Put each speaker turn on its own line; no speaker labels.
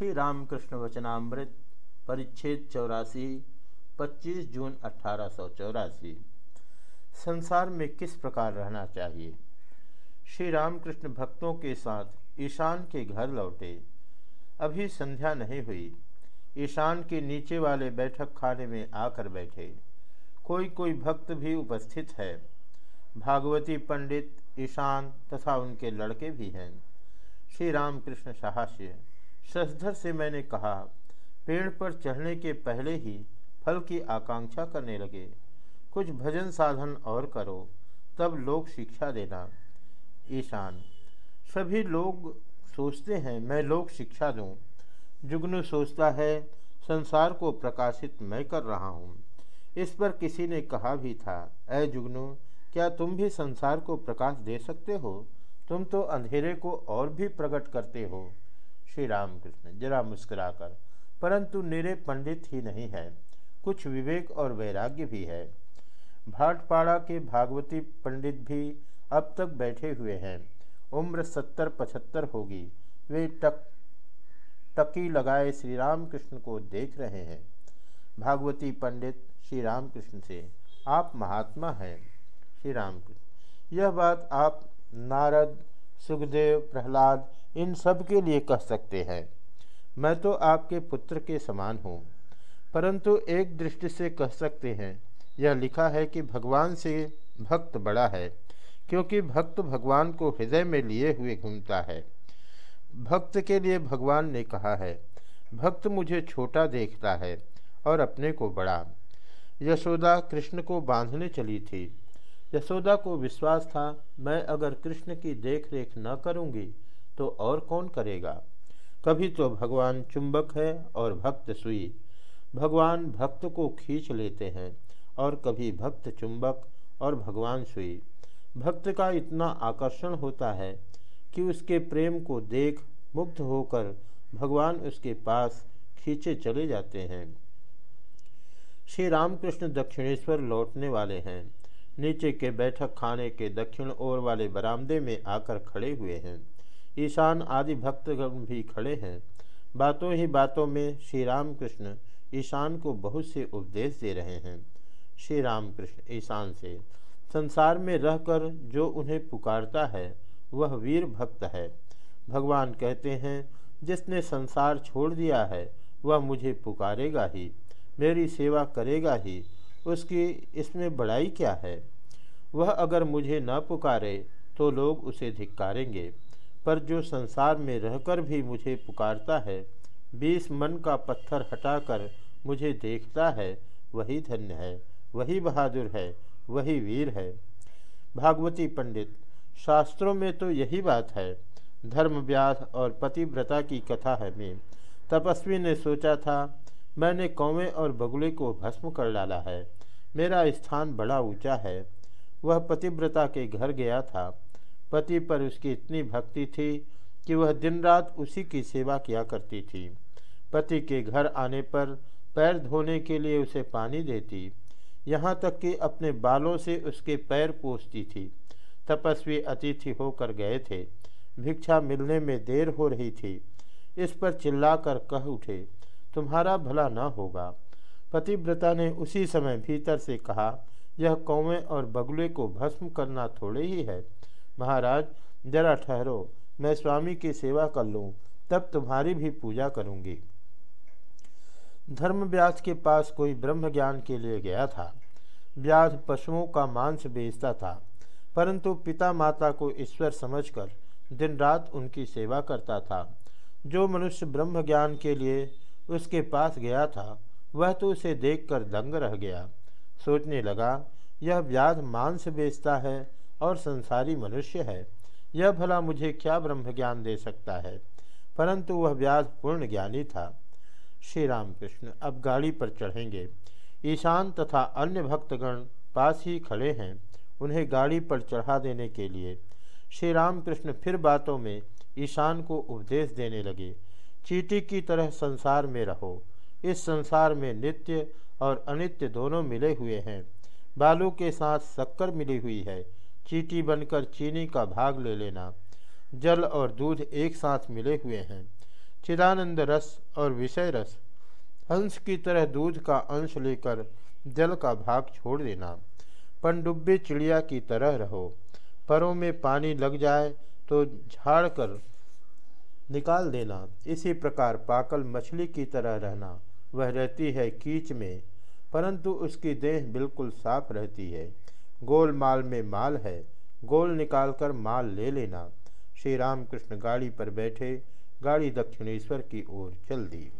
श्री रामकृष्ण वचनामृत परिच्छेद चौरासी 25 जून अठारह सौ चौरासी। संसार में किस प्रकार रहना चाहिए? श्री रामकृष्ण भक्तों के साथ ईशान के घर लौटे। अभी संध्या नहीं हुई। ईशान के नीचे वाले बैठक खाने में आकर बैठे। कोई कोई भक्त भी उपस्थित है। भागवती पंडित ईशान तथा उनके लड़के भी हैं। श्री रामकृष्ण साहस्य। शशधर से मैंने कहा, पेड़ पर चढ़ने के पहले ही फल की आकांक्षा करने लगे। कुछ भजन साधन और करो, तब लोग शिक्षा देना। ईशान, सभी लोग सोचते हैं, मैं लोग शिक्षा दूँ। जुगनू सोचता है, संसार को प्रकाशित मैं कर रहा हूँ। इस पर किसी ने कहा भी था अय जुगनू, क्या तुम भी संसार को प्रकाश दे सकते हो? तुम तो अंधेरे को और भी प्रकट करते हो। श्री रामकृष्ण जरा मुस्कुराकर, परंतु निरे पंडित ही नहीं है। कुछ विवेक और वैराग्य भी है। भाटपाड़ा के भागवती पंडित भी अब तक बैठे हुए हैं। उम्र सत्तर पचहत्तर होगी। वे टक, टकी लगाए श्री राम कृष्ण को देख रहे हैं। भागवती पंडित श्री राम कृष्ण से, आप महात्मा हैं। श्री राम कृष्ण यह बात आप नारद सुखदेव, प्रहलाद, इन सब के लिए कह सकते हैं। मैं तो आपके पुत्र के समान हूँ, परंतु एक दृष्टि से कह सकते हैं, यह लिखा है कि भगवान से भक्त बड़ा है, क्योंकि भक्त भगवान को हृदय में लिए हुए घूमता है। भक्त के लिए भगवान ने कहा है, भक्त मुझे छोटा देखता है और अपने को बड़ा। यशोदा कृष्ण को बांधने चली थी। यशोदा को विश्वास था, मैं अगर कृष्ण की देख रेख न करूँगी तो और कौन करेगा? कभी तो भगवान चुंबक है और भक्त सुई। भगवान भक्त को खींच लेते हैं और कभी भक्त चुंबक और भगवान सुई। भक्त का इतना आकर्षण होता है कि उसके प्रेम को देख मुग्ध होकर भगवान उसके पास खींचे चले जाते हैं। श्री रामकृष्ण दक्षिणेश्वर लौटने वाले हैं। नीचे के बैठक खाने के दक्षिण ओर वाले बरामदे में आकर खड़े हुए हैं। ईशान आदि भक्तगण भी खड़े हैं। बातों ही बातों में श्री राम कृष्ण ईशान को बहुत से उपदेश दे रहे हैं। श्री राम कृष्ण ईशान से, संसार में रहकर जो उन्हें पुकारता है, वह वीर भक्त है। भगवान कहते हैं, जिसने संसार छोड़ दिया है, वह मुझे पुकारेगा ही, मेरी सेवा करेगा ही उसकी इसमें बड़ाई क्या है? वह अगर मुझे न पुकारे तो लोग उसे धिक्कारेंगे। पर जो संसार में रहकर भी मुझे पुकारता है, बीस मन का पत्थर हटाकर मुझे देखता है, वही धन्य है, वही बहादुर है, वही वीर है। भागवती पंडित, शास्त्रों में तो यही बात है। धर्म व्यास और पतिव्रता की कथा है में तपस्वी ने सोचा था मैंने कौवे और बगुले को भस्म कर डाला है। मेरा स्थान बड़ा ऊँचा है। वह पतिव्रता के घर गया था। पति पर उसकी इतनी भक्ति थी कि वह दिन रात उसी की सेवा किया करती थी। पति के घर आने पर पैर धोने के लिए उसे पानी देती। यहाँ तक कि अपने बालों से उसके पैर पोसती थी। तपस्वी अतिथि होकर गए थे। भिक्षा मिलने में देर हो रही थी। इस पर चिल्लाकर कह उठे तुम्हारा भला न होगा। पतिव्रता ने उसी समय भीतर से कहा, यह कौवे और बगुले को भस्म करना थोड़े ही है। महाराज, जरा ठहरो, मैं स्वामी की सेवा कर लूँ, तब तुम्हारी भी पूजा करूँगी। धर्म व्यास के पास कोई ब्रह्म ज्ञान के लिए गया था। व्यास पशुओं का मांस बेचता था, परंतु पिता माता को ईश्वर समझकर दिन रात उनकी सेवा करता था। जो मनुष्य ब्रह्म ज्ञान के लिए उसके पास गया था, वह तो उसे देखकर दंग रह गया। सोचने लगा, यह व्याध मांस बेचता है और संसारी मनुष्य है। यह भला मुझे क्या ब्रह्म ज्ञान दे सकता है? परंतु वह व्याध पूर्ण ज्ञानी था। श्री रामकृष्ण अब गाड़ी पर चढ़ेंगे। ईशान तथा अन्य भक्तगण पास ही खड़े हैं उन्हें गाड़ी पर चढ़ा देने के लिए। श्री रामकृष्ण फिर बातों में ईशान को उपदेश देने लगे। चीटी की तरह संसार में रहो। इस संसार में नित्य और अनित्य दोनों मिले हुए हैं। बालू के साथ शक्कर मिली हुई है। चीटी बनकर चीनी का भाग ले लेना। जल और दूध एक साथ मिले हुए हैं। चिदानंद रस और विषय रस। हंस की तरह दूध का अंश लेकर जल का भाग छोड़ देना। पनडुब्बी चिड़िया की तरह रहो। परों में पानी लग जाए तो झाड़ कर निकाल देना। इसी प्रकार पाकल मछली की तरह रहना। वह रहती है कीच में, परंतु उसकी देह बिल्कुल साफ़ रहती है। गोल माल में माल है, गोल निकाल कर माल ले लेना। श्री राम कृष्ण गाड़ी पर बैठे, गाड़ी दक्षिणेश्वर की ओर चल दी।